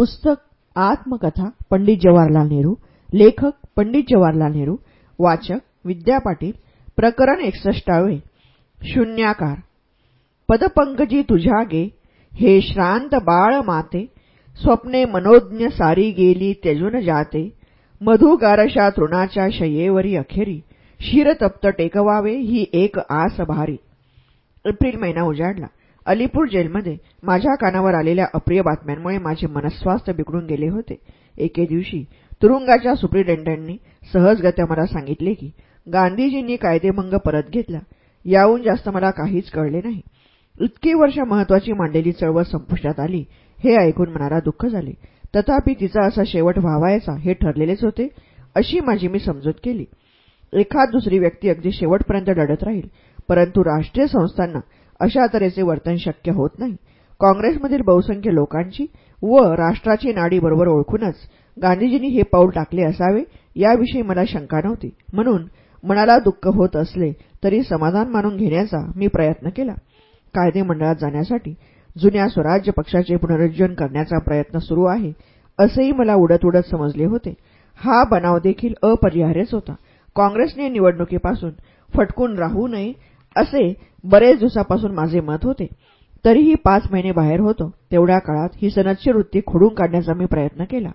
पुस्तक आत्मकथा पंडित जवाहरलाल नेहरू लेखक पंडित जवाहरलाल नेहरू वाचक विद्या पाटील प्रकरण एकसष्टावे शून्याकार. पदपंकजी तुझ्या गे हे श्रांत बाळ माते स्वप्ने मनोज्ञ सारी गेली त्यजून जाते. मधुगारशा तृणाच्या शयेवरी अखेरी शिरतप्त टेकवावे ही एक आस भारी. एप्रिल महिना उजाडला. अलीपूर जेलमध्ये माझ्या कानावर आलेल्या अप्रिय बातम्यांमुळे माझे मनस्वास्थ्य बिघडून गेले होते. एके दिवशी तुरुंगाच्या सुप्रिटेंडंटनी सहजगत्या मला सांगितले की गांधीजींनी कायदेभंग परत घेतला. याहून जास्त मला काहीच कळले नाही. इतकी वर्ष महत्वाची मांडलेली चळवळ संपुष्टात आली हे ऐकून मनाला दुःख झाले. तथापि तिचा असा शेवट व्हावायचा हे ठरलेलेच होते अशी माझी मी समजूत केली. एखाद दुसरी व्यक्ती अगदी शेवटपर्यंत लढत राहील परंतु राष्ट्रीय संस्थांना अशा तऱ्हेचे वर्तन शक्य होत नाही. काँग्रेसमधील बहुसंख्य लोकांची व राष्ट्राची नाडी बरोबर ओळखूनच गांधीजींनी हे पाऊल टाकले असावे याविषयी मला शंका नव्हती. म्हणून मनाला दुःख होत असले तरी समाधान मानून घेण्याचा मी प्रयत्न केला. कायदे मंडळात जाण्यासाठी जुन्या स्वराज्य पक्षाचे पुनरुज्जीवन करण्याचा प्रयत्न सुरू आहे असेही मला उडत उडत समजले होते. हा बनाव देखील अपरिहार्यच होता. काँग्रेसने निवडणुकीपासून फटकून राहू नये असे बरेच दिवसापासून माझे मत होते. तरीही पाच महिने बाहेर होतो तेवढ्या काळात ही सनदची वृत्ती खोडून काढण्याचा मी प्रयत्न केला.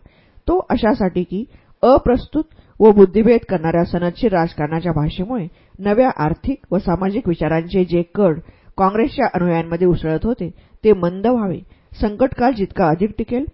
तो अशासाठी की अप्रस्तुत व बुद्धिभेद करणाऱ्या सनदशीर राजकारणाच्या भाषेमुळे नव्या आर्थिक व सामाजिक विचारांचे जे कड काँग्रेसच्या अनुयायांमध्ये उसळत होते ते मंद व्हावे. संकटकाळ जितका अधिक टिकेल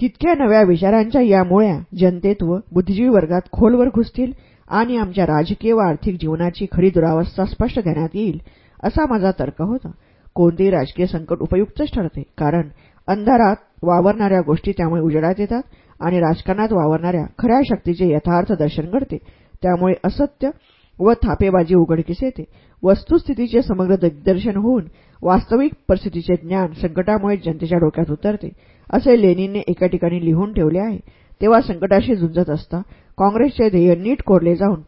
तितक्या नव्या विचारांच्या या मुळ्या जनतेत व बुद्धिजीवी वर्गात खोलवर घुसतील आणि आमच्या राजकीय व आर्थिक जीवनाची खरी दुरावस्था स्पष्ट देण्यात येईल असा माझा तर्क होता. कोणतेही राजकीय संकट उपयुक्तच ठरते कारण अंधारात वावरणाऱ्या गोष्टी त्यामुळे उजेडात येतात आणि राजकारणात वावरणाऱ्या खऱ्या शक्तीचे यथार्थ दर्शन घडते. त्यामुळे असत्य व थापेबाजी उघडकीस येते. वस्तुस्थितीचे समग्र दिग्दर्शन होऊन वास्तविक परिस्थितीचे ज्ञान संकटामुळे जनतेच्या डोक्यात उतरते असे लेनिनने एका ठिकाणी लिहून ठेवले आहे. तेव्हा संकटाशी झुंजत असता काँग्रेसचे ध्येय नीट कोरले जाऊन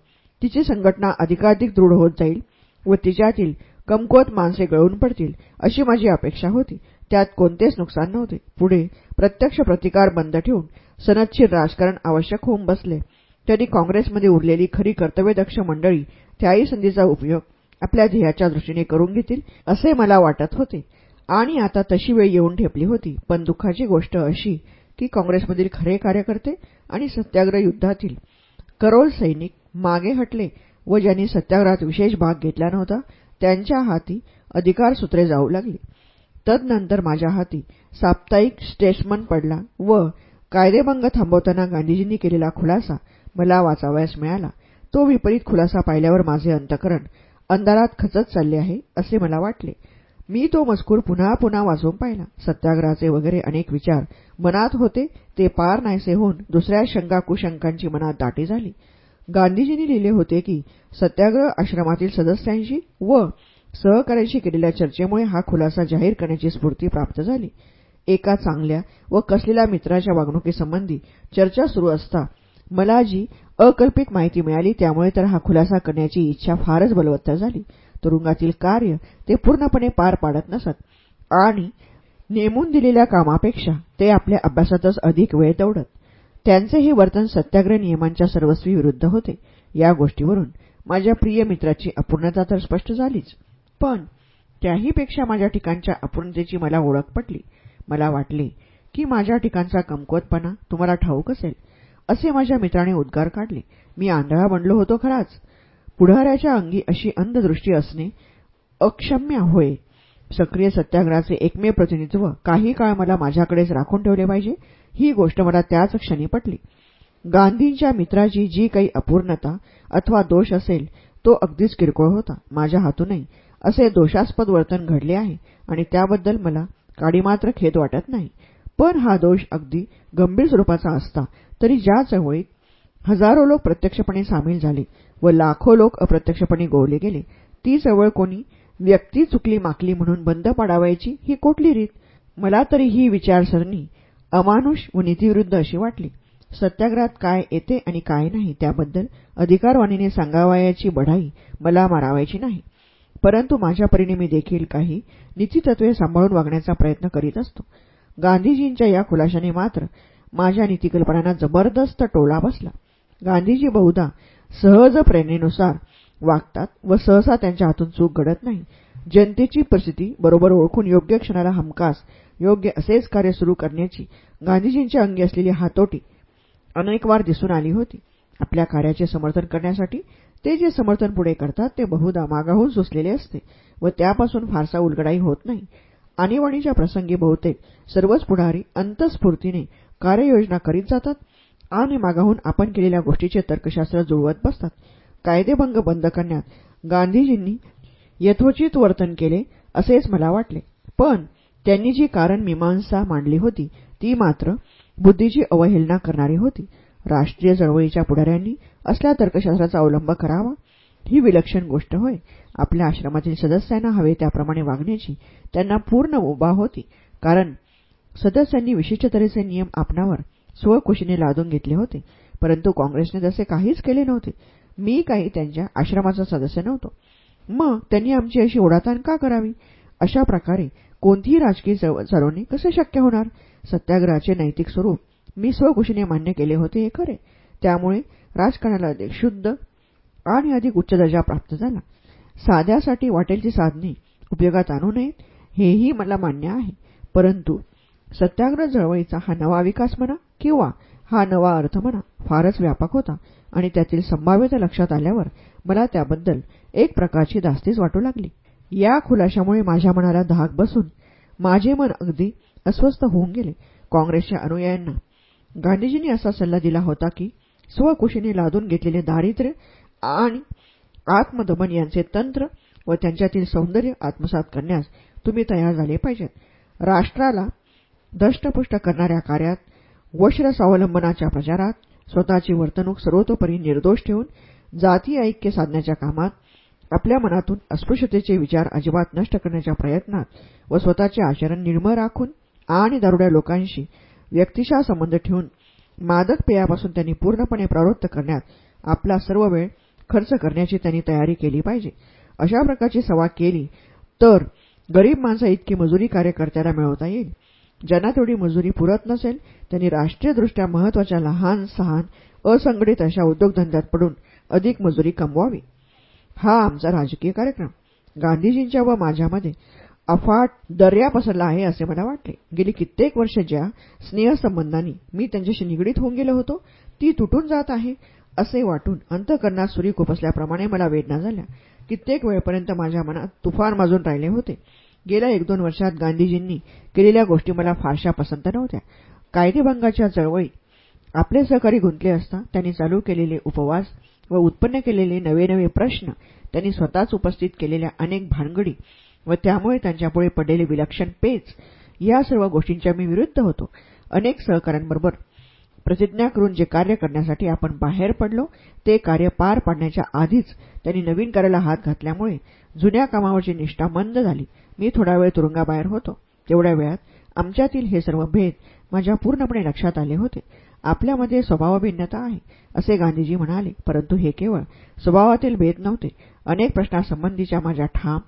तिची संघटना अधिकाधिक दृढ होत जाईल व तिच्यातील कमकुवत माणसे गळून पडतील अशी माझी अपेक्षा होती. त्यात कोणतेच नुकसान नव्हते. पुढे प्रत्यक्ष प्रतिकार बंद ठेवून सनदशीर राजकारण आवश्यक होऊन बसले. तरी काँग्रेसमध्ये उरलेली खरी कर्तव्यदक्ष मंडळी त्याही संधीचा उपयोग आपल्या ध्येयाच्या दृष्टीने करून घेतील असे मला वाटत होते. आणि आता तशी वेळ येऊन ठेपली होती. पण दुःखाची गोष्ट अशी की काँग्रेसमधील खरे कार्यकर्ते आणि सत्याग्रह युद्धातील करोल सैनिक मागे हटले व ज्यांनी सत्याग्रहात विशेष भाग घेतला नव्हता त्यांच्या हाती अधिकारसूत्रे जाऊ लागली. तदनंतर माझ्या हाती साप्ताहिक स्टेट्समन पडला व कायदेभंग थांबवताना गांधीजींनी केलेला खुलासा मला वाचावयास मिळाला. तो विपरीत खुलासा पाहिल्यावर माझे अंतकरण अंधारात खचत चालले आहे असे मला वाटले. मी तो मजकूर पुन्हा पुन्हा वाचून पाहिला. सत्याग्रहाचे वगैरे अनेक विचार मनात होते ते पार नाहीसे होऊन दुसऱ्या शंका कुशंकांची मनात दाटी झाली. गांधीजींनी लिहिले होते की सत्याग्रह आश्रमातील सदस्यांशी व सहकार्यांशी केलेल्या चर्चेमुळे हा खुलासा जाहीर करण्याची स्फूर्ती प्राप्त झाली. एका चांगल्या व कसलेल्या मित्राच्या वागणुकीसंबंधी चर्चा सुरू असता मला जी अकल्पित माहिती मिळाली त्यामुळे तर हा खुलासा करण्याची इच्छा फारच बलवत्तर झाली. तुरुंगातील कार्य ते पूर्णपणे पार पाडत नसत. आणि नेमून दिलेल्या कामापेक्षा ते आपल्या अभ्यासातच अधिक वेळ दौडत त्यांचे हे वर्तन सत्याग्रह नियमांच्या सर्वस्वी विरुद्ध होते. या गोष्टीवरून माझ्या प्रिय मित्राची अपूर्णता तर स्पष्ट झालीच. पण त्याहीपेक्षा माझ्या ठिकाणच्या अपूर्णतेची मला ओळख पटली. मला वाटले की माझ्या ठिकाणचा कमकुवतपणा तुम्हाला ठाऊक असेल. असे माझ्या मित्राने उद्गार काढले. मी आंधळा बनलो होतो खराच. पुढाऱ्याच्या अंगी अशी अंधदृष्टी असणे अक्षम्य होय. सक्रिय सत्याग्रहाचे एकमेव प्रतिनिधित्व काही काळ मला माझ्याकडेच राखून ठेवले पाहिजे ही गोष्ट मला त्याच क्षणी पटली. गांधींच्या मित्राची जी काही अपूर्णता अथवा दोष असेल तो अगदीच किरकोळ होता माझ्या हातूनही. असे दोषास्पद वर्तन घडले आहे आणि त्याबद्दल मला काडीमात्र खेद वाटत नाही. पण हा दोष अगदी गंभीर स्वरूपाचा असता तरी ज्या चळवळीत हजारो लोक प्रत्यक्षपणे सामील झाले व लाखो लोक अप्रत्यक्षपणे गोवले गेले ती चळवळ कोणी व्यक्ती चुकली माकली म्हणून बंद पाडावायची ही कुठली रीत? मला तरी ही विचारसरणी अमानुष व नीतीविरुद्ध अशी वाटली. सत्याग्रहात काय येते आणि काय नाही त्याबद्दल अधिकारवाणीने सांगावयाची बढाई मला मारावायची नाही. परंतु माझ्या परीने मी देखील काही नीतीतत्वे सांभाळून वागण्याचा प्रयत्न करीत असतो. गांधीजींच्या या खुलाशाने मात्र माझ्या नीतिकल्पनांना जबरदस्त टोला बसला. गांधीजी बहुधा सहज प्रेरणेनुसार वागतात व सहसा त्यांच्या हातून चूक घडत नाही. जनतेची परिस्थिती बरोबर ओळखून योग्य क्षणाला हमखास योग्य असेच कार्य सुरू करण्याची गांधीजींच्या अंगी असलेली हातोटी अनेकवार दिसून आली होती. आपल्या कार्याचे समर्थन करण्यासाठी ते जे समर्थन पुढे करतात ते बहुधा मागाहून सुचलेले असते व त्यापासून फारसा उलगडाही होत नाही. आणीबाणीच्या प्रसंगी बहुतेक सर्वच पुढारी अंतस्फूर्तीने कार्ययोजना करीत जातात आणि मागाहून आपण केलेल्या गोष्टीचे तर्कशास्त्र जुळवत बसतात. कायदेभंग बंद करण्यात गांधीजींनी यथोचित वर्तन केले असेच मला वाटले. पण त्यांनी जी कारण मीमांसा मांडली होती ती मात्र बुद्धीची अवहेलना करणारी होती. राष्ट्रीय चळवळीच्या पुढाऱ्यांनी असल्या तर्कशास्त्राचा अवलंब करावा ही विलक्षण गोष्ट होय. आपल्या आश्रमातील सदस्यांना हवे त्याप्रमाणे वागण्याची त्यांना पूर्ण उभा होती. कारण सदस्यांनी विशिष्ट तऱ्हेचे नियम आपणावर स्वखुशीने लादून घेतले होते. परंतु काँग्रेसने तसे काहीच केले नव्हते. मी काही त्यांच्या आश्रमाचा सदस्य नव्हतो. मग त्यांनी आमची अशी ओढाताण का करावी? अशा प्रकारे कोणतीही राजकीय चालवणे कसे शक्य होणार? सत्याग्रहाचे नैतिक स्वरूप मी स्वकुशीने मान्य केले होते हे खरे. त्यामुळे राजकारणाला अधिक शुद्ध आणि अधिक उच्च दर्जा प्राप्त झाला. साध्यासाठी वाटेलची साधने उपयोगात आणू नयेत हेही मला मान्य आहे. परंतु सत्याग्रह चळवळीचा हा नवा विकास म्हणा किंवा हा नवा अर्थ म्हणा फारच व्यापक होता. आणि त्यातील संभाव्यता लक्षात आल्यावर मला त्याबद्दल एक प्रकारची दास्तीच वाटू लागली. या खुलाशामुळे माझ्या मनाला धाक बसून माझे मन अगदी अस्वस्थ होऊन गेले. काँग्रेसच्या अनुयायांना गांधीजींनी असा सल्ला दिला होता की स्वकुशीने लादून घेतलेले दारिद्र्य आणि आत्मदमन यांचे तंत्र व त्यांच्यातील सौंदर्य आत्मसात करण्यास तुम्ही तयार झाले पाहिजेत. राष्ट्राला दष्टपुष्ट करणाऱ्या कार्यात वश्र स्वावलंबनाच्या प्रचारात स्वतःची वर्तणूक सर्वतोपरी निर्दोष ठेवून जातीय ऐक्य साधण्याच्या कामात आपल्या मनातून अस्पृश्यतेचे विचार अजिबात नष्ट करण्याच्या प्रयत्नात व स्वतःचे आचरण निर्मळ राखून आणि दारुड्या लोकांशी व्यक्तिशा संबंध ठेवून मादक पेयापासून त्यांनी पूर्णपणे प्रवृत्त करण्यात आपला सर्व वेळ खर्च करण्याची त्यांनी तयारी केली पाहिजे. अशा प्रकारची सवा केली तर गरीब माणसा इतकी मजुरी कार्यकर्त्याला मिळवता येईल. ज्यांना तेवढी मजुरी पुरत नसेल त्यांनी राष्ट्रीयदृष्ट्या महत्त्वाच्या लहान सहान असंघटित अशा उद्योगधंद्यात पडून अधिक मजुरी कमवावी. हा आमचा राजकीय कार्यक्रम. गांधीजींच्या व माझ्यामध्ये अफाट दर्या पसरला आहे असे मला वाटले. गेली कित्येक वर्ष ज्या स्नेहसंबंधांनी मी त्यांच्याशी निगडीत होऊन गेलो होतो ती तुटून जात आहे असे वाटून अंतकरणात सुरी खुपसल्याप्रमाणे मला वेदना झाल्या. कित्येक वेळपर्यंत माझ्या मनात तुफान माजून राहिले होते. गेल्या एक दोन वर्षात गांधीजींनी केलेल्या गोष्टी मला फारशा पसंत नव्हत्या. कायदेभंगाच्या चळवळीत आपले सहकारी गुंतले असता त्यांनी चालू केलेले उपवास व उत्पन्न केलेले नवे नवे प्रश्न त्यांनी स्वतःच उपस्थित केलेल्या अनेक भानगडी व त्यामुळे त्यांच्यापुढे पडलेले विलक्षण पेच या सर्व गोष्टींच्या मी विरुद्ध होतो. अनेक सहकाऱ्यांबरोबर प्रतिज्ञा करून जे कार्य करण्यासाठी आपण बाहेर पडलो ते कार्य पार पाडण्याच्या आधीच त्यांनी नवीन कार्याला हात घातल्यामुळे जुन्या कामावरची निष्ठा मंद झाली. मी थोडा वेळ तुरुंगाबाहेर होतो. तेवढ्या वेळात आमच्यातील हे सर्व भेद माझ्या पूर्णपणे लक्षात आले होते. आपल्यामध्ये स्वभावभिन्नता आहे असे गांधीजी म्हणाले. परंतु हे केवळ स्वभावातील भेद नव्हते. अनेक प्रश्नांसंबंधीच्या माझ्या ठाम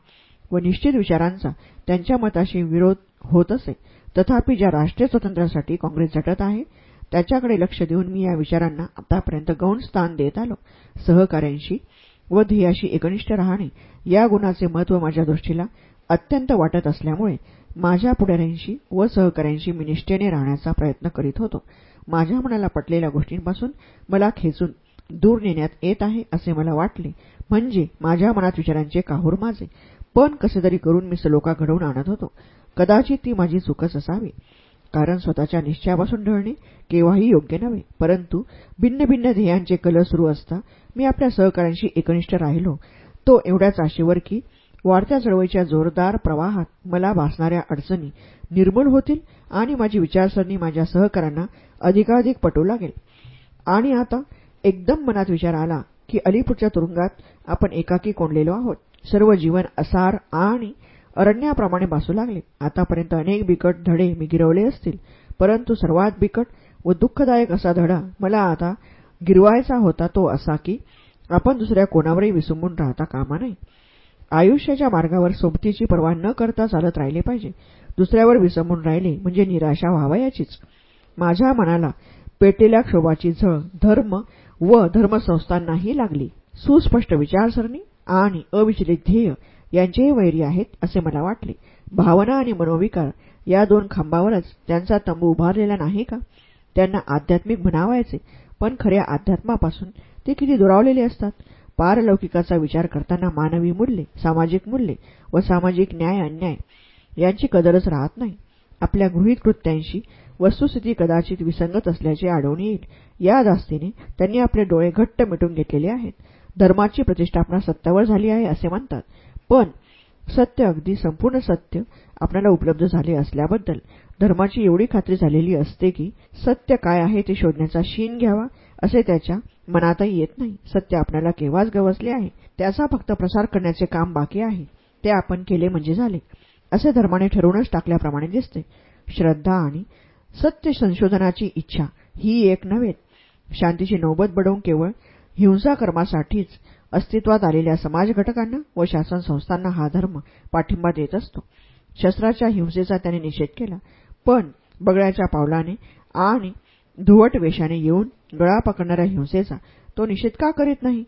व निश्चित विचारांचा त्यांच्या मताशी विरोध होत असे. तथापि ज्या राष्ट्रीय स्वातंत्र्यासाठी काँग्रेस झटत आहे त्याच्याकडे लक्ष देऊन मी या विचारांना आतापर्यंत गौण स्थान देत आलो. सहकार्यांशी व ध्येयाशी एकनिष्ठ राहणे या गुणाचे महत्त्व माझ्या दृष्टीला अत्यंत वाटत असल्यामुळे माझ्या पुढाऱ्यांशी व सहकाऱ्यांशी मी निष्ठेने राहण्याचा प्रयत्न करीत होतो. माझ्या मनाला पटलेल्या गोष्टींपासून मला खेचून दूर नेण्यात येत आहे असे मला वाटले. म्हणजे माझ्या मनात विचारांचे काहूर माझे. पण कसे तरी करून मी सलोका घडवून आणत होतो. कदाचित ती माझी चूकच असावी. कारण स्वतःच्या निश्चयापासून ढळणे केव्हाही योग्य नव्हे. परंतु भिन्न भिन्न ध्येयांचे कल सुरू असता मी आपल्या सहकाऱ्यांशी एकनिष्ठ राहिलो. तो एवढ्याच आशेवर की वाढत्या चळवळीच्या जोरदार प्रवाहात मला भासणाऱ्या अडचणी निर्मूल होतील आणि माझी विचारसरणी माझ्या सहकाऱ्यांना अधिकाधिक पटू लागेल. आणि आता एकदम मनात विचार आला की अलीपूरच्या तुरुंगात आपण एकाकी कोंडलेलो आहोत. सर्व जीवन असार आणि अरण्याप्रमाणे भासू लागले. आतापर्यंत अनेक बिकट धडे मी गिरवले असतील परंतु सर्वात बिकट व दुःखदायक असा धडा मला आता गिरवायचा होता तो असा की आपण दुसऱ्या कोणावरही विसंबून राहता कामा नये. आयुष्याच्या मार्गावर सोबतीची पर्वा न करता चालत राहिले पाहिजे. दुसऱ्यावर विसंबून राहिले म्हणजे निराशा व्हावयाचीच. माझ्या मनाला पेटलेल्या क्षोभाची झळ धर्म व धर्मसंस्थांनाही लागली. सुस्पष्ट विचारसरणी आणि अविचलित ध्येय यांचेही वैरी आहेत असे मला वाटले. भावना आणि मनोविकार या दोन खांबावरच त्यांचा तंबू उभारलेला नाही का? त्यांना आध्यात्मिक म्हणावायचे पण खऱ्या अध्यात्मापासून ते किती दुरावलेले असतात. पारलौकिकाचा विचार करताना मानवी मूल्ये सामाजिक मूल्ये व सामाजिक न्याय अन्याय यांची कदरच राहत नाही. आपल्या गृहीत कृत्यांशी वस्तुस्थिती कदाचित विसंगत असल्याचे आढळून येईल. या दास्तीने त्यांनी आपले डोळे घट्ट मिटून घेतलेले आहेत. धर्माची प्रतिष्ठापना सत्यावर झाली आहे असे म्हणतात. पण सत्य अगदी संपूर्ण सत्य आपल्याला उपलब्ध झाले असल्याबद्दल धर्माची एवढी खात्री झालेली असते की सत्य काय आहे ते शोधण्याचा शीन घ्यावा असे त्याच्या मनातही येत नाही. सत्य आपल्याला केव्हाच गवसले आहे? त्याचा फक्त प्रसार करण्याचे काम बाकी आहे. ते आपण केले म्हणजे झाले. असे धर्माने ठरवूनच टाकल्याप्रमाणे दिसते. श्रद्धा आणि सत्य संशोधनाची इच्छा ही एक नव्हे. शांतीची नौबत बडवून केवळ हिंसाकर्मासाठीच अस्तित्वात आलेल्या समाज घटकांना व शासन संस्थांना हा धर्म पाठिंबा देत असतो. शस्त्राच्या हिंसेचा त्याने निषेध केला पण बगळ्याच्या पावलाने आणि धुवट वेशाने येऊन गळा पकडणाऱ्या हिंसेचा तो निषेध का करीत नाही?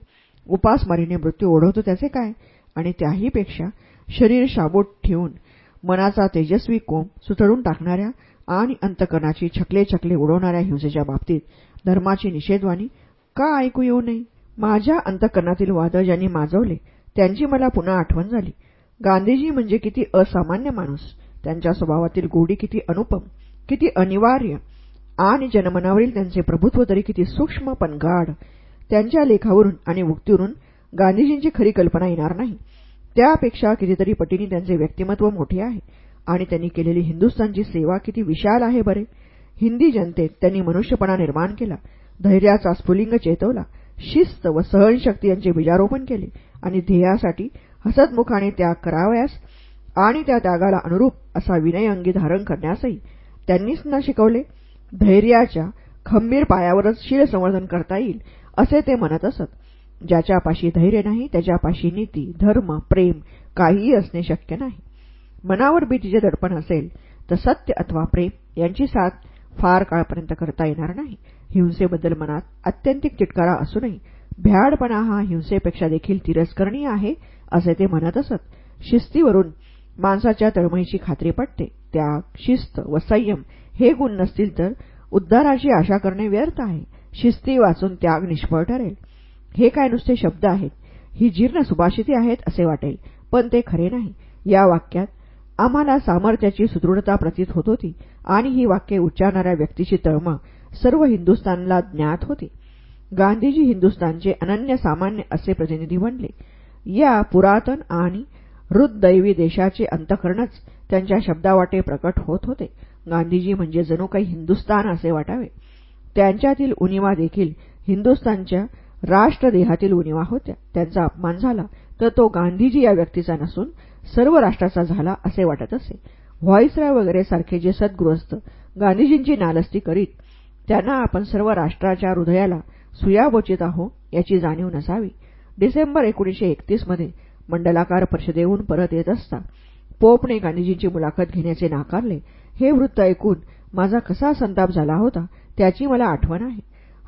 उपासमारीने मृत्यू ओढवतो त्याचे काय? आणि त्याहीपेक्षा शरीर शाबूत ठेवून मनाचा तेजस्वी कोंब सुतळून टाकणाऱ्या आणि अंतकरणाची छकले छकले उडवणाऱ्या हिंसेच्या बाबतीत धर्माची निषेधवाणी का ऐकू येऊ नये? माझ्या अंतकरणातील वादळ ज्यांनी माजवले त्यांची मला पुन्हा आठवण झाली. गांधीजी म्हणजे किती असामान्य माणूस. त्यांच्या स्वभावातील गोडी किती अनुपम किती अनिवार्य. आणि जनमनावरील त्यांचे प्रभुत्व तरी किती सूक्ष्म पण गाढ त्यांच्या लेखावरून आणि उक्तीवरून गांधीजींची खरी कल्पना येणार नाही. त्यापेक्षा कितीतरी पटीने त्यांचे व्यक्तिमत्व मोठे आहे. आणि त्यांनी केलेली हिंदुस्थानची सेवा किती विशाल आहे बरे. हिंदी जनतेत त्यांनी मनुष्यपणा निर्माण केला. धैर्याचा स्फुलिंग चेतवला. शिस्त व सहनशक्ती यांचे बीजारोपण केले. आणि ध्येयासाठी हसतमुखाने त्याग करावयास आणि त्या त्यागाला अनुरूप असा विनय अंगी धारण करण्यासही त्यांनीच न शिकवले. धैर्याच्या खंबीर पायावरच शीळ संवर्धन करता येईल असे ते म्हणत असत. ज्याच्यापाशी धैर्य नाही त्याच्यापाशी नीती धर्म प्रेम काहीही असणे शक्य नाही. मनावर भीतीचे दडपण असेल तर सत्य अथवा प्रेम यांची साथ फार काळपर्यंत करता येणार नाही. हिंसेबद्दल मनात अत्यंतिक चिटकारा असूनही भ्याडपणा हा हिंसेपेक्षा देखील तिरस्करणीय आहे असे ते म्हणत असत. शिस्तीवरून माणसाच्या तळमळीची खात्री पटते. त्याग शिस्त व संयम हे गुण नसतील तर उद्धाराची आशा करणे व्यर्थ आहे. शिस्ती वाचून त्याग निष्फळ ठरेल. हे काय नुसते शब्द आहेत? ही जीर्ण सुभाषिती आहेत असे वाटेल. पण ते खरे नाही. या वाक्यात आम्हाला सामर्थ्याची सुदृढता प्रतीत होत होती आणि ही वाक्ये उच्चारणाऱ्या व्यक्तीची तळमळ सर्व हिंदुस्थानला ज्ञात होती. गांधीजी हिंदुस्थानचे अनन्य सामान्य असे प्रतिनिधी बनले. या पुरातन आणि हृददैवी देशाचे अंतकरणच त्यांच्या शब्दावाटे प्रकट होत होते. गांधीजी म्हणजे जणू काही हिंदुस्थान असे वाटावे. त्यांच्यातील उणिवा देखील हिंदुस्थानच्या राष्ट्रदेहातील उणिवा होत्या. त्यांचा अपमान झाला तर तो गांधीजी या व्यक्तीचा नसून सर्व राष्ट्राचा झाला असे वाटत असे. व्हॉइसराय वगैरे सारखे जे सद्गृहस्थ गांधीजींची नालस्ती करीत त्यांना आपण सर्व राष्ट्राच्या हृदयाला सुयावोचित आहो याची जाणीव नसावी. डिसेंबर एकोणीशे एकतीसमध्ये मंडलाकार परिषदेहून परत येत असता पोपने गांधीजींची मुलाखत घेण्याचे नाकारले. हे वृत्त ऐकून माझा कसा संताप झाला होता त्याची मला आठवण आहे.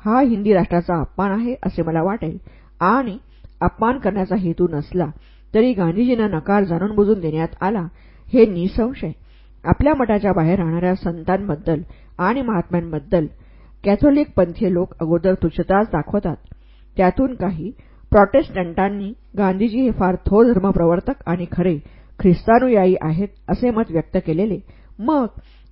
हा हिंदी राष्ट्राचा अपमान आहे असे मला वाटेल. आणि अपमान करण्याचा हेतू नसला तरी गांधीजींना नकार जाणून बुजून देण्यात आला हे निसंशय. आपल्या मठाच्या बाहेर राहणाऱ्या संतांबद्दल आणि महात्म्यांबद्दल कॅथोलिक पंथीय लोक अगोदर तुच्छताच दाखवतात. त्यातून काही प्रॉटेस्टंटांनी गांधीजी हे फार थोर धर्मप्रवर्तक आणि खरे ख्रिस्तानुयायी आहेत असे मत व्यक्त केलेले. मग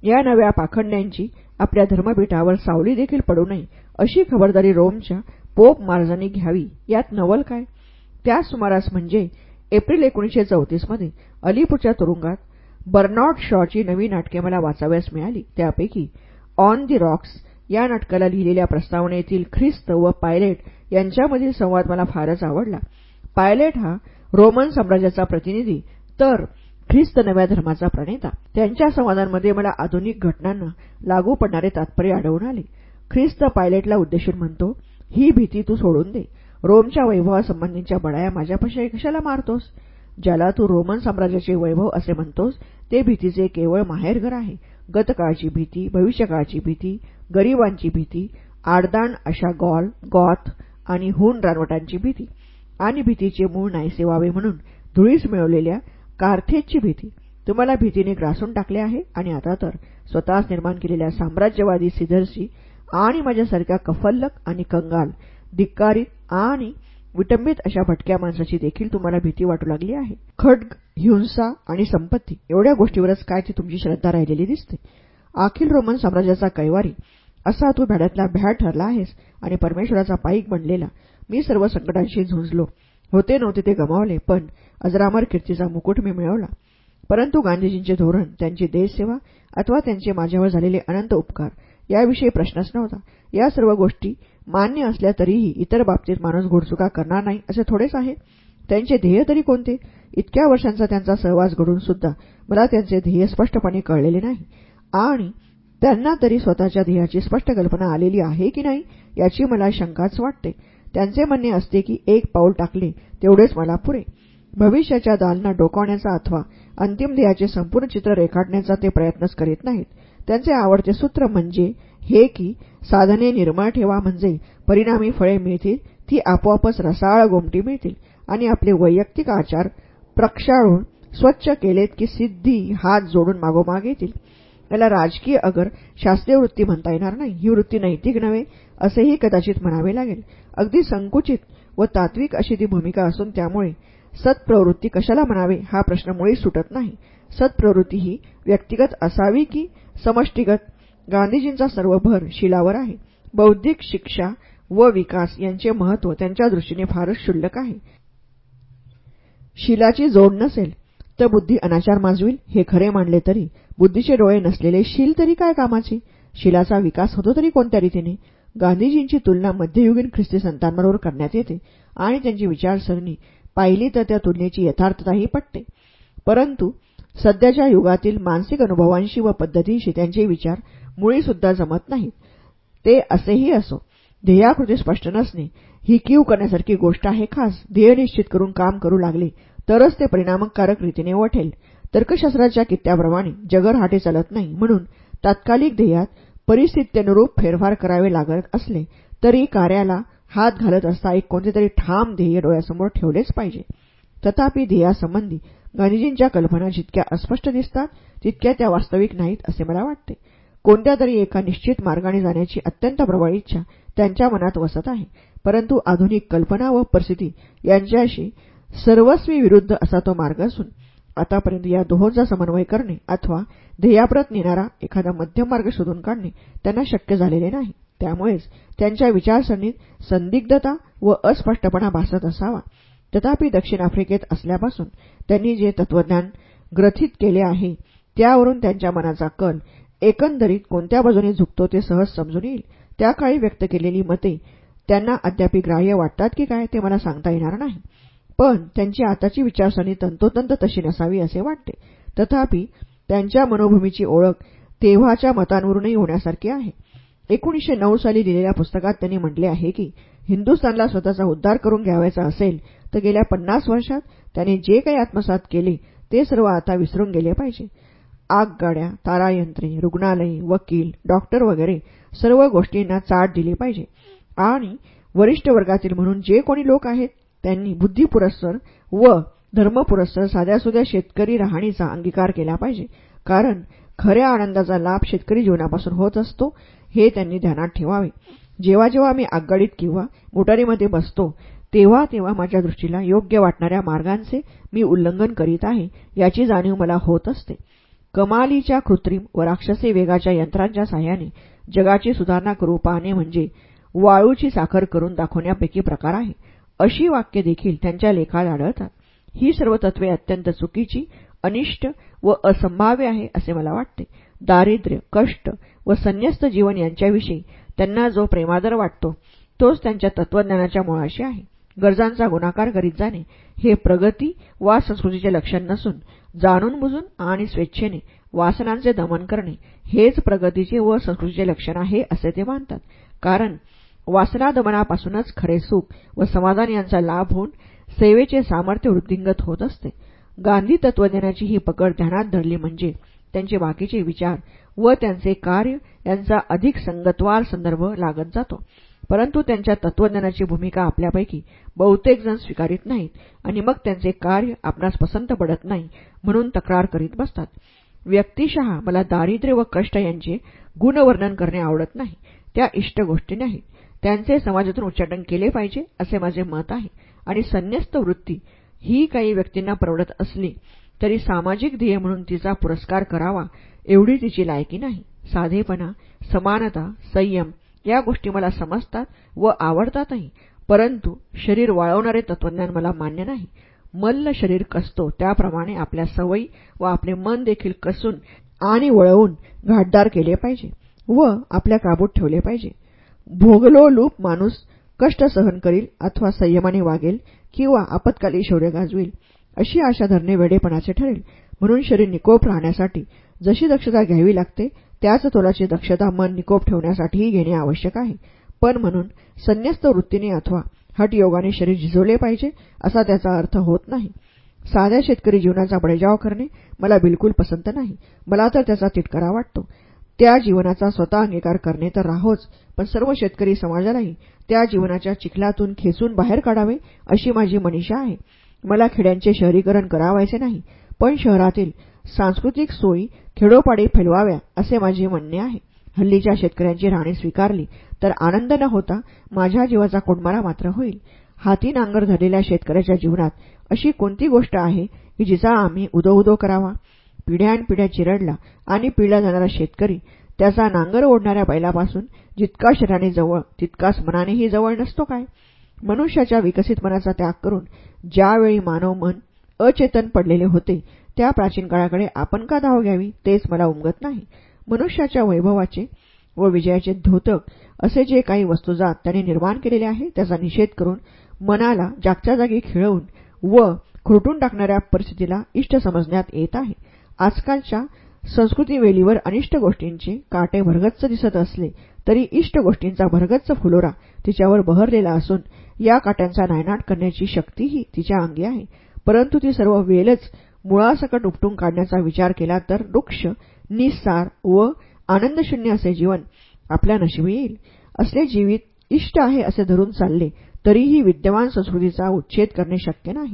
या नव्या पाखंड्यांची आपल्या धर्मपीठावर सावली देखील पडू नये अशी खबरदारी रोमच्या पोप मार्जांनी घ्यावी. यात नवल काय? त्याच सुमारास म्हणजे एप्रिल एकोणीशे चौतीसमध्ये अलीपूरच्या तुरुंगात बर्नॉट शॉची नवी नाटके मला वाचाव्यास मिळाली. त्यापैकी ऑन दी रॉक्स या नाटकाला लिहिलेल्या प्रस्तावनेतील ख्रिस्त व पायलेट यांच्यामधील संवाद मला फारच आवडला. पायलेट हा रोमन साम्राज्याचा प्रतिनिधी तर ख्रिस्त नव्या धर्माचा प्रणेता. त्यांच्या संवादांमध्ये मला आधुनिक घटनांना लागू पडणारे तात्पर्य आढळून आले. ख्रिस्त पायलेटला उद्देशून म्हणतो ही भीती तू सोडून दे. रोमच्या वैभवासंबंधीच्या बडाया माझ्यापाशी कशाला मारतोस? ज्याला तू रोमन साम्राज्याचे वैभव असे म्हणतोस ते भीतीचे केवळ माहेरघर आहे. गतकाळची भीती भविष्यकाळची भीती गरिबांची भीती आडदाण अशा गॉल गॉथ आणि हून रानवटांची भीती आणि भीतीचे मूळ नाहीसे व्हावे म्हणून धुळीस मिळवलेल्या कार्थेजची भीती. तुम्हाला भीतीने ग्रासून टाकले आहे आणि आता तर स्वतःच निर्माण केलेल्या साम्राज्यवादी सिझर्सची आणि माझ्यासारख्या कफल्लक आणि कंगाल धिक्कारित आणि विटंबित अशा भटक्या माणसाची देखील तुम्हाला भीती वाटू लागली आहे. खड्ग हिंसा आणि संपत्ती एवढ्या गोष्टीवरच काय ती तुमची श्रद्धा राहिलेली दिसते? अखिल रोमन साम्राज्याचा कैवारी. असा तू भ्याड्यातला भ्याड ठरला आहेस आणि परमेश्वराचा पाईक बनलेला. मी सर्व संकटांशी झुंजलो. होते नव्हते ते गमावले पण अजरामर कीर्तीचा मुकुट मी मिळवला. परंतु गांधीजींचे धोरण त्यांची देशसेवा अथवा त्यांचे माझ्यावर झालेले अनंत उपकार याविषयी प्रश्नच नव्हता. या सर्व गोष्टी मान्य असल्या तरीही इतर बाबतीत माणूस घोडचुका करणार नाही असे थोडेच आहे. त्यांचे ध्येय तरी कोणते? इतक्या वर्षांचा त्यांचा सहवास घडून सुद्धा मला त्यांचे ध्येय स्पष्टपणे कळलेले नाही. आणि त्यांना तरी स्वतःच्या ध्येयाची स्पष्ट कल्पना आलेली आहे की नाही याची मला शंकाच वाटते. त्यांचे म्हणणे असते की एक पाऊल टाकले तेवढेच मला पुरे. भविष्याच्या दालना डोकावण्याचा अथवा अंतिम ध्येयाचे संपूर्ण चित्र रेखाटण्याचा ते प्रयत्नच करीत नाहीत. त्यांचे आवडते सूत्र म्हणजे हे की साधने निर्मळ ठेवा म्हणजे परिणामी फळे मिळतील ती आपोआपच रसाळ गोमटी मिळतील आणि आपले वैयक्तिक आचार प्रक्षाळून स्वच्छ केलेत की सिद्धी हात जोडून मागोमाग येतील याला राजकीय अगर शास्त्रीय वृत्ती म्हणता येणार नाही. ही वृत्ती नैतिक नव्हे असेही कदाचित म्हणावे लागेल. अगदी संकुचित व तात्विक अशी ती भूमिका असून त्यामुळे सत्प्रवृत्ती कशाला म्हणावे हा प्रश्न मुळीच सुटत नाही. सत्प्रवृत्ती ही व्यक्तिगत असावी की समष्टीगत? गांधीजींचा सर्व भर शिलावर आहे. बौद्धिक शिक्षा व विकास यांचे महत्त्व त्यांच्या दृष्टीने फारच क्षुल्लक आहे. शिलाची जोड नसेल तर बुद्धी अनाचार माजवील हे खरे मानले तरी. बुद्धीचे डोळे नसलेले शील तरी काय कामाची? शिलाचा विकास होतो तरी कोणत्या रीतीने? गांधीजींची तुलना मध्ययुगीन ख्रिस्ती संतांबरोबर करण्यात येते आणि त्यांची विचारसरणी पाहिली तर त्या तुलनेची यथार्थताही पटते. परंतु सध्याच्या युगातील मानसिक अनुभवांशी व पद्धतींशी त्यांचे विचार मुळीसुद्धा जमत नाहीत. ते असेही असो ध्येयाकृती स्पष्ट नसणे ही कीव करण्यासारखी गोष्ट आहे खास. ध्येय निश्चित करून काम करू लागले तरच ते परिणामकारक रीतीने वठेल. तर्कशास्त्राच्या कित्त्याप्रमाणे जगर हाटे चालत नाही म्हणून तात्कालिक ध्येयात परिस्थितीनुरूप फेरफार करावे लागत असले तरी कार्याला हात घालत असता एक कोणतेतरी ठाम ध्येय डोळ्यासमोर ठेवलेच पाहिजे. तथापि ध्येयासंबंधी गांधीजींच्या कल्पना जितक्या अस्पष्ट दिसतात तितक्या त्या वास्तविक नाहीत असे मला वाटते. कोणत्या तरी एका निश्चित मार्गाने जाण्याची अत्यंत प्रबळ इच्छा त्यांच्या मनात वसत आहे परंतु आधुनिक कल्पना व परिस्थिती यांच्याशी सर्वस्वी विरुद्ध असा तो मार्ग असून आतापर्यंत या दोहोंचा समन्वय करणे अथवा ध्येयाप्रत नेणारा एखादा मध्यम मार्ग शोधून काढणे त्यांना शक्य झालेले नाही. त्यामुळेच त्यांच्या विचारसरणीत संदिग्धता व अस्पष्टपणा भासत असावा. तथापि दक्षिण आफ्रिकेत असल्यापासून त्यांनी जे तत्वज्ञान ग्रथित केले आहे त्यावरून त्यांच्या मनाचा कल एकंदरीत कोणत्या बाजूने झुकतो ते सहज समजून येईल. त्या काळी व्यक्त केलेली मते त्यांना अद्याप ग्राह्य वाटतात की काय ते मला सांगता येणार नाही. पण त्यांची आताची विचारसरणी तंतोतंत तशी नसावी असे वाटते. तथापि त्यांच्या मनोभूमीची ओळख तेव्हाच्या मतांवरूनही होण्यासारखी आहे. एकोणीशे नऊ साली दिलेल्या पुस्तकात त्यांनी म्हटले आहे की हिंदुस्थानला स्वतःचा उद्धार करून घ्यावायचा असेल तर गेल्या पन्नास वर्षात त्यांनी जे काही आत्मसात केले ते सर्व आता विसरून गेले पाहिजे. आगगाड्या तारायंत्रे रुग्णालये वकील डॉक्टर वगैरे सर्व गोष्टींना चाट दिली पाहिजे. आणि वरिष्ठ वर्गातील म्हणून जे कोणी लोक आहेत त्यांनी बुद्धीपुरस्सर व धर्मपुरस्सर साध्यासुध्या शेतकरी राहणीचा अंगीकार केला पाहिजे. कारण खऱ्या आनंदाचा लाभ शेतकरी जीवनापासून होत असतो हे त्यांनी ध्यानात ठेवावे. जेव्हा जेव्हा मी आगगाडीत किंवा मोटारीमध्ये बसतो तेव्हा तेव्हा माझ्या दृष्टीला योग्य वाटणाऱ्या मार्गांचे मी उल्लंघन करीत आहे याची जाणीव मला होत असते. कमालीच्या कृत्रिम व राक्षसी वेगाच्या यंत्रांच्या साह्याने जगाची सुधारणा करू पाहणे म्हणजे वाळूची साखर करून दाखवण्यापैकी प्रकार आहे. अशी वाक्य देखील त्यांच्या लेखात आढळतात. ही सर्व तत्वे अत्यंत चुकीची अनिष्ट व असंभाव्य आहे असे मला वाटते. दारिद्र्य कष्ट व संन्यस्त जीवन यांच्याविषयी त्यांना जो प्रेमादर वाटतो तोच त्यांच्या तत्वज्ञानाच्या मुळाशी आहे. गरजांचा गुणाकार करीत जाणे हे प्रगती वा संस्कृतीचे लक्षण नसून जाणून बुजून आणि स्वेच्छेने वासनांचे दमन करणे हेच प्रगतीचे व संस्कृतीचे लक्षण आहे असे ते मानतात. कारण वासनादमनापासूनच खरे सुख व समाधान यांचा लाभ होऊन सेवेचे सामर्थ्य वृद्धिंगत होत असते. गांधी तत्वज्ञानाची ही पकड ध्यानात धरली म्हणजे त्यांचे बाकीचे विचार व त्यांचे कार्य यांचा अधिक संगतवार संदर्भ लागत जातो. परंतु त्यांच्या तत्वज्ञानाची भूमिका आपल्यापैकी बहुतेक जण स्वीकारित नाहीत आणि मग त्यांचे कार्य आपणास पसंत पडत नाही म्हणून तक्रार करीत बसतात. व्यक्तिशः मला दारिद्र्य व कष्ट यांचे गुणवर्णन करणे आवडत नाही. त्या इष्ट गोष्टी नाहीत. त्यांचे समाजातून उच्चाटन केले पाहिजे असे माझे मत आहे. आणि संन्यस्त वृत्ती ही काही व्यक्तींना परवडत असली तरी सामाजिक ध्येय म्हणून तिचा पुरस्कार करावा एवढी तिची लायकी नाही. साधेपणा समानता संयम या गोष्टी मला समजतात व आवडतातही. परंतु शरीर वाळवणारे तत्वज्ञान मला मान्य नाही. मल्ल शरीर कसतो त्याप्रमाणे आपल्या सवयी व आपले मन देखील कसून आणि वळवून घाटदार केले पाहिजे व आपल्या काबूत ठेवले पाहिजे. भोगलोलूप माणूस कष्ट सहन करील अथवा संयमाने वागेल किंवा आपत्काली शौर्य गाजवेल अशी आशा धरणे वेडेपणाचे ठरेल. म्हणून शरीर निकोप राहण्यासाठी जशी दक्षता घ्यावी लागते त्याच तोलाची दक्षता मन निकोप ठेवण्यासाठीही घेणे आवश्यक आहे. पण म्हणून संन्यस्त वृत्तीने अथवा हटयोगाने शरीर झिजवले पाहिजे असा त्याचा अर्थ होत नाही. साध्या शेतकरी जीवनाचा बळजाव करणे मला बिलकुल पसंत नाही. मला तर त्याचा तिटकारा वाटतो. त्या जीवनाचा स्वतः अंगीकार करणे तर राहोच. पण सर्व शेतकरी समाजालाही त्या जीवनाच्या चिखलातून खेचून बाहेर काढावे अशी माझी मनीषा आहे. मला खेड्यांचे शहरीकरण करावायचे नाही पण शहरातील सांस्कृतिक सोयी खेडोपाडी फैलवाव्या असे माझे म्हणणे आहे. हल्लीच्या शेतकऱ्यांची राणी स्वीकारली तर आनंद न होता माझ्या जीवाचा कोंडमारा मात्र होईल. हाती नांगर धरलेल्या शेतकऱ्याच्या जीवनात अशी कोणती गोष्ट आहे की जिचा आम्ही उदो उदो करावा पिढ्यानपिढ्या चिरडला आणि पिळला जाणारा शेतकरी त्याचा नांगर ओढणाऱ्या बैलापासून जितका शरीराने जवळ तितकाच मनानेही जवळ नसतो काय? मनुष्याच्या विकसित मनाचा त्याग करून ज्यावेळी मानव मन अचेतन पडलेले होते त्या प्राचीन काळाकडे आपण का धाव घ्यावी? तेच मला उमगत नाही. मनुष्याच्या वैभवाचे व विजयाचे धोतक असे जे काही वस्तुजात त्याने निर्माण केलेले आहे त्याचा निषेध करून मनाला जागच्या जागी खिळवून व खुरटून टाकणाऱ्या परिस्थितीला इष्ट समजण्यात येत आहे. आजकालच्या संस्कृती वेलीवर अनिष्ट गोष्टींचे काटे भरगच्च दिसत असले तरी इष्ट गोष्टींचा भरगच्च फुलोरा तिच्यावर बहरलेला असून या काट्यांचा नायनाट करण्याची शक्तीही तिच्या अंगी आहे. परंतु ती सर्व वेलच मुळासकट उपटून काढण्याचा विचार केला तर वृक्ष निस्सार व आनंदशून्य असे जीवन आपल्या नशिबी येईल. असले जीवित इष्ट आहे असे धरून चालले तरीही विद्यमान संस्कृतीचा उच्छेद करणे शक्य नाही.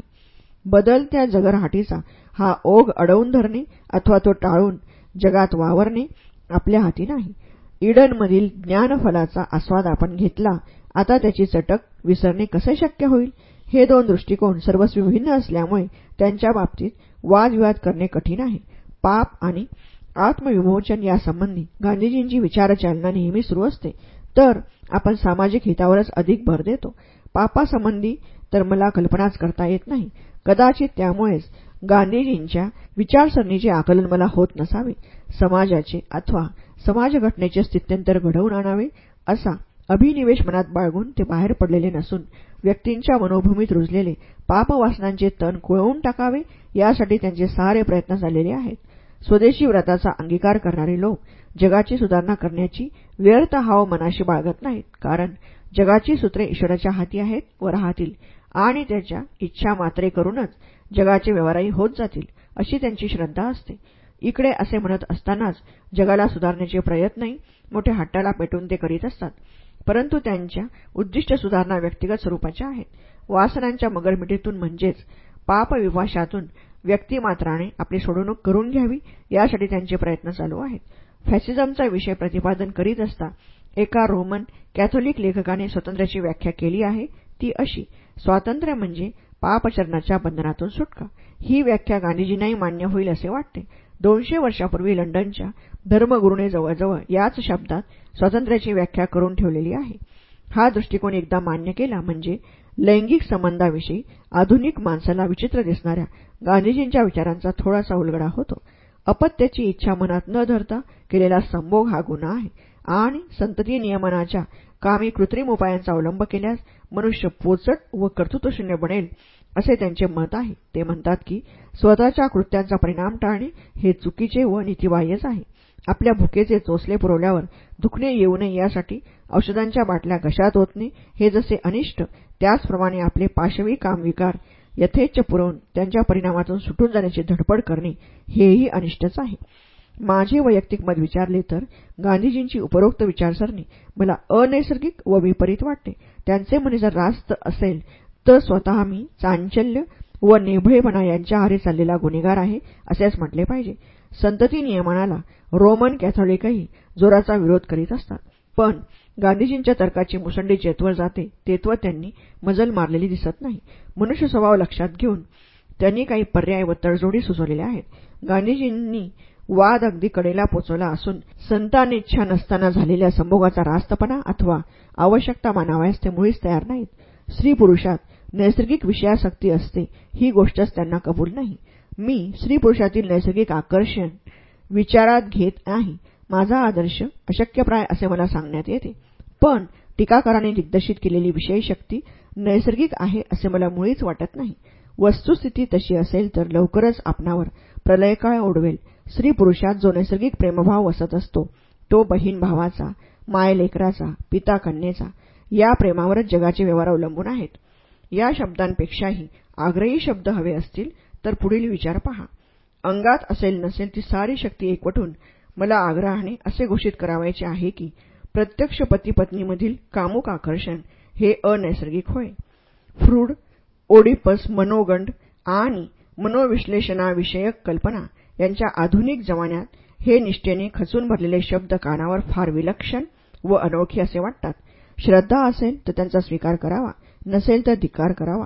बदलत्या जगरहाटीचा हा ओघ अडवून धरणे अथवा तो टाळून जगात वावरणे आपल्या हाती नाही. इडनमधील ज्ञानफलाचा आस्वाद आपण घेतला आता त्याची चटक विसरणे कसे शक्य होईल? हे दोन दृष्टिकोन सर्वस्वी भिन्न असल्यामुळे त्यांच्या बाबतीत वादविवाद करणे कठीण आहे. पाप आणि आत्मविमोचन यासंबंधी गांधीजींची विचारचालना नेहमी सुरू असते. तर आपण सामाजिक हितावरच अधिक भर देतो. पापासंबंधी तर मला कल्पनाच करता येत नाही. कदाचित त्यामुळेच गांधीजींच्या विचारसरणीचे आकलन मला होत नसावे. समाजाचे अथवा समाजघटनेचे स्थित्यंतर घडवून आणावे असा अभिनिवेश मनात बाळगून ते बाहेर पडलेले नसून व्यक्तींच्या मनोभूमीत रुजलेले पापवासनांचे तण कुळवून टाकावे यासाठी त्यांचे सारे प्रयत्न झालेले आहेत. स्वदेशी व्रताचा अंगीकार करणारे लोक जगाची सुधारणा करण्याची व्यर्थ हाव मनाशी बाळगत नाहीत कारण जगाची सूत्रे ईश्वराच्या हाती आहेत व राहतील. आणि त्याच्या इच्छा मात्रे करूनच जगाचे व्यवहारही होत जातील अशी त्यांची श्रद्धा असते. इकडे असे म्हणत असतानाच जगाला सुधारण्याचे प्रयत्नही मोठ्या हट्टाला पेटून ते करीत असतात. परंतु त्यांच्या उद्दिष्ट सुधारणा व्यक्तिगत स्वरूपाच्या आहेत. वासनांच्या मगरमिठीतून म्हणजेच पापविपाशातून व्यक्तिमात्राने आपली सोडवणूक करून घ्यावी यासाठी त्यांचे प्रयत्न चालू आहेत. फॅसिझमचा विषय प्रतिपादन करीत असता एका रोमन कॅथोलिक लेखकाने स्वातंत्र्याची व्याख्या केली आहे ती अशी स्वातंत्र्य म्हणजे पापचरणाच्या बंधनातून सुटका. ही व्याख्या गांधीजींनाही मान्य होईल असे वाटते. दोनशे वर्षापूर्वी लंडनच्या धर्मगुरूने जवळजवळ याच शब्दात स्वातंत्र्याची व्याख्या करून ठेवलेली आहे. हा दृष्टिकोन एकदा मान्य केला म्हणजे लैंगिक संबंधाविषयी आधुनिक माणसाला विचित्र दिसणाऱ्या गांधीजींच्या विचारांचा थोडासा उलगडा होतो. अपत्याची इच्छा मनात न धरता केलेला संभोग हा गुन्हा आहे. आणि संतती नियमनाच्या कामी कृत्रिम उपायांचा अवलंब केल्यास मनुष्य पोचट व कर्तृत्वशून्य बनेल असे त्यांचे मत आहे. ते म्हणतात की स्वतःच्या कृत्यांचा परिणाम टाळणे हे चुकीचे व नीतिबाह्यच आहे. आपल्या भुकेचे चोचले पुरवल्यावर दुखणे येऊ नये यासाठी औषधांच्या बाटल्या घशात ओतणे हे जसे अनिष्ट त्याचप्रमाणे आपले पाशवी कामविकार यथेच्छ पुरवून त्यांच्या परिणामातून सुटून जाण्याची धडपड करणे हेही अनिष्टच आहे. माझे वैयक्तिक मत विचारले तर गांधीजींची उपरोक्त विचारसरणी मला अनैसर्गिक व विपरीत वाटते. त्यांचे म्हणे जर रास्त असेल तर स्वतः मी चांचल्य व नेभळेपणा यांच्या आहारी चाललेला गुन्हेगार आहे असेच म्हटले पाहिजे. संतती नियमनाला रोमन कॅथॉलिकही जोराचा विरोध करीत असतात. पण गांधीजींच्या तर्काची मुसंडी जेथवर जाते तेथवर त्यांनी मजल मारलेली दिसत नाही. मनुष्य स्वभाव लक्षात घेऊन त्यांनी काही पर्याय व तडजोडी सुचवलेल्या आहेत. गांधीजींनी वाद अगदी कडेला पोचवला असून संतानेच्छा नसताना झालेल्या संभोगाचा रास्तपणा अथवा आवश्यकता मानावयास ते मुळीच तयार नाहीत. स्त्री पुरुषात नैसर्गिक विषयासक्ती असते ही गोष्टच त्यांना कबूल नाही. मी स्त्री पुरुषातील नैसर्गिक आकर्षण विचारात घेत नाही. माझा आदर्श अशक्यप्राय असे मला सांगण्यात येते. पण टीकाकारांनी दिग्दर्शित केलेली विषय शक्ती नैसर्गिक आहे असे मला मुळीच वाटत नाही. वस्तुस्थिती तशी असेल तर लवकरच आपणावर प्रलयकाळ ओढवेल. स्त्री पुरुषात जो नैसर्गिक प्रेमभाव वसत असतो तो बहीण भावाचा मायलेकराचा पिता कन्येचा या प्रेमावरच जगाचे व्यवहार अवलंबून आहेत. या शब्दांपेक्षाही आग्रही शब्द हवे असतील तर पुढील विचार पहा. अंगात असेल नसेल ती सारी शक्ती एकवटून मला आग्रहाने असे घोषित करावायचे आहे की प्रत्यक्ष पती पत्नीमधील कामुक आकर्षण हे अनैसर्गिक होय. फ्रूड ओडिपस मनोगंड आणि मनोविश्लेषणाविषयक कल्पना यांच्या आधुनिक जमान्यात हे निष्ठेने खचून भरलेले शब्द कानावर फार विलक्षण व अनोळखी असे वाटतात. श्रद्धा असेल तर त्यांचा स्वीकार करावा नसेल तर धिक्कार करावा.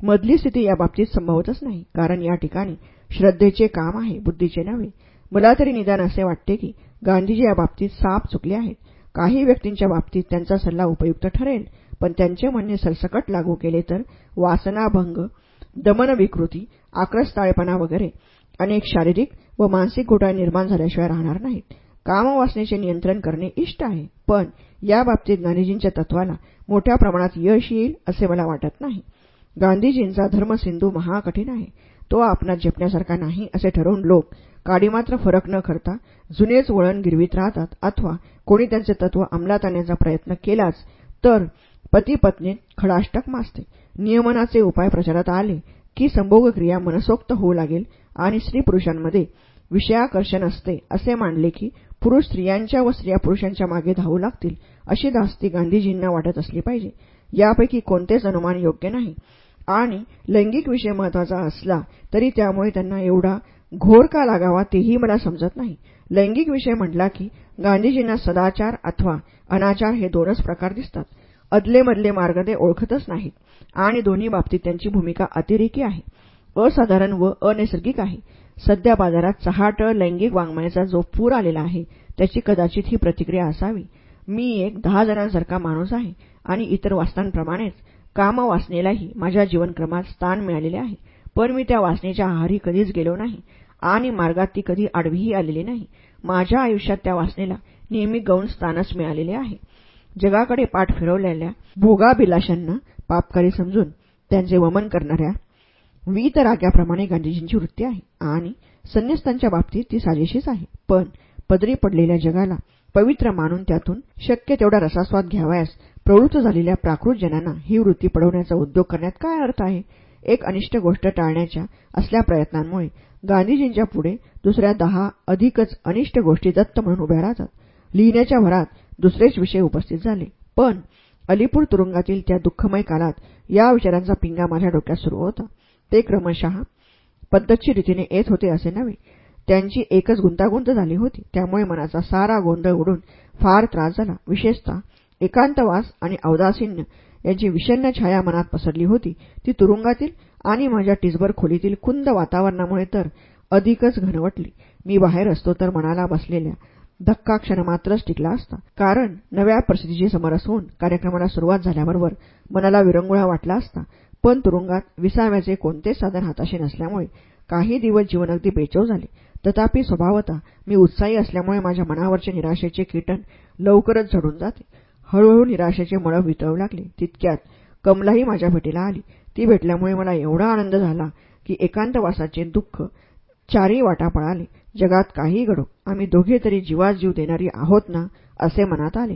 मधली स्थिती या बाबतीत संभवतच नाही कारण या ठिकाणी श्रद्धेचे काम आहे बुद्धीचे नव्हे. मला तरी निदान असे वाटते की गांधीजी या बाबतीत साप चुकले आहेत. काही व्यक्तींच्या बाबतीत त्यांचा सल्ला उपयुक्त ठरेल पण त्यांचे म्हणणे सरसकट लागू केले तर वासनाभंग दमनविकृती आक्रस्ताळेपणा वगैरे अनेक शारीरिक व मानसिक घोटाळे निर्माण झाल्याशिवाय राहणार नाहीत. कामवासनेचे नियंत्रण करणे इष्ट आहे पण या बाबतीत गांधीजींच्या तत्वाला मोठ्या प्रमाणात यश येईल असे मला वाटत नाही. गांधीजींचा धर्मसिंधू महाकठीण आहे. तो आपणात झेपण्यासारखा नाही असे ठरवून लोक काडीमात्र फरक न करता जुनेच वळण गिरवीत राहतात अथवा कोणी त्यांचे तत्व अंमलात आणण्याचा प्रयत्न केलाच तर पती पत्नीत खडाष्टक मासते. नियमनाचे उपाय प्रचारात आले की संभोगक्रिया मनसोक्त होऊ लागेल आणि स्त्री पुरुषांमध्ये विषयाकर्षण असते असे मानले की पुरुष स्त्रियांच्या व स्त्रिया पुरुषांच्या मागे धावू लागतील अशी धास्ती गांधीजींना वाटत असली पाहिजे. यापैकी कोणतेच अनुमान योग्य नाही. आणि लैंगिक विषय महत्त्वाचा असला तरी त्यामुळे त्यांना एवढा घोर का लागावा तेही मला समजत नाही. लैंगिक विषय म्हटला की गांधीजींना सदाचार अथवा अनाचार हे दोनच प्रकार दिसतात. अदलेमधले मार्ग ते ओळखतच नाहीत. आणि दोन्ही बाबतीत त्यांची भूमिका अतिरेकी आहे. असाधारण व अनैसर्गिक आहे. सध्या बाजारात चहाट लैंगिक वाङ्मयाचा जो पूर आलेला आहे त्याची कदाचित ही प्रतिक्रिया असावी. मी एक दहा जणांसारखा माणूस आहे आणि इतर वाचनांप्रमाणेच कामवासनेलाही माझ्या जीवनक्रमात स्थान मिळालेले आहे. पण मी त्या वासनेच्या आहारी कधीच गेलो नाही आणि मार्गात ती कधी आडवीही आलेली नाही. माझ्या आयुष्यात त्या वासनेला नेहमी गौण स्थानच मिळालेले आहे. जगाकडे पाठ फिरवलेल्या भोगाभिलाषांना पापकारी समजून त्यांचे वमन करणाऱ्या वीतराग्याप्रमाणे गांधीजींची वृत्ती आहे आणि संन्यस्तांच्या बाबतीत ती साजेशीच आहे. पण पदरी पडलेल्या जगाला पवित्र मानून त्यातून शक्य तेवढा रसास्वाद घ्यावयास प्रवृत्त झालेल्या प्राकृत जनांना ही वृत्ती पडवण्याचा उद्योग करण्यात काय अर्थ आहे? एक अनिष्ट गोष्ट टाळण्याच्या असल्या प्रयत्नांमुळे गांधीजींच्या पुढे दुसऱ्या दहा अधिकच अनिष्ट गोष्टी दत्त म्हणून उभ्या राहतात. लिहिण्याच्या भरात दुसरेच विषय उपस्थित झाले. पण अलीपूर तुरुंगातील त्या दुःखमय काळात या विचारांचा पिंगा माझ्या डोक्यात सुरू होता. ते क्रमशः पद्धतशीर रीतीने येत होते असे नव्हे. त्यांची एकच गुंतागुंत झाली होती. त्यामुळे मनाचा सारा गोंधळ उडून फार त्रास झाला. विशेषतः एकांतवास आणि औदासीन्य यांची विषण्ण छाया मनात पसरली होती. ती तुरुंगातील आणि माझ्या टिचभर खोलीतील कुंद वातावरणामुळे तर अधिकच घनवटली. मी बाहेर असतो तर मनाला बसलेल्या धक्का क्षणमात्रच टिकला असता. कारण नव्या परिस्थितीची समरस होऊन कार्यक्रमाला सुरुवात झाल्याबरोबर मनाला विरंगुळा वाटला असता. पण तुरुंगात विसाव्याचे कोणतेच साधन हाताशी नसल्यामुळे काही दिवस जीवन अगदी बेचव झाले. तथापि स्वभावता मी उत्साही असल्यामुळे माझ्या मनावरचे निराशेचे कीटन लवकरच झडून जाते. हळूहळू निराशेचे मळ वितळू लागले. तितक्यात कमलाही माझ्या भेटीला आली. ती भेटल्यामुळे मला एवढा आनंद झाला की एकांतवासाचे दुःख चारही वाटा पळाले. जगात काही घडो. आम्ही दोघे तरी जीवास जीव देणारी आहोत ना असे मनात आले.